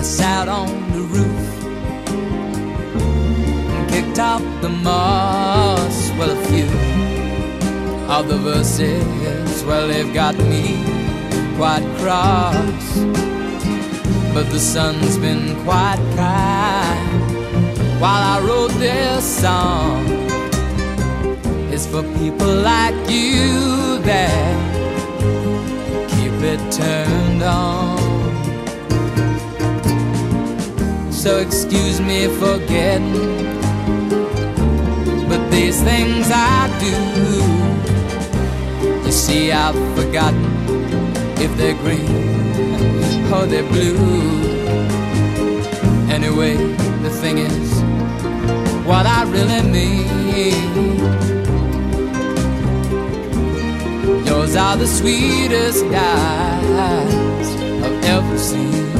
I sat on the roof and kicked out the moss. Well, a few of the verses, well, they've got me quite cross. But the sun's been quite kind while I wrote this song. It's for people like you that keep it turned on. So excuse me for getting, but these things I do. You see, I've forgotten if they're green or they're blue. Anyway, the thing is, what I really mean. Yours are the sweetest eyes I've ever seen.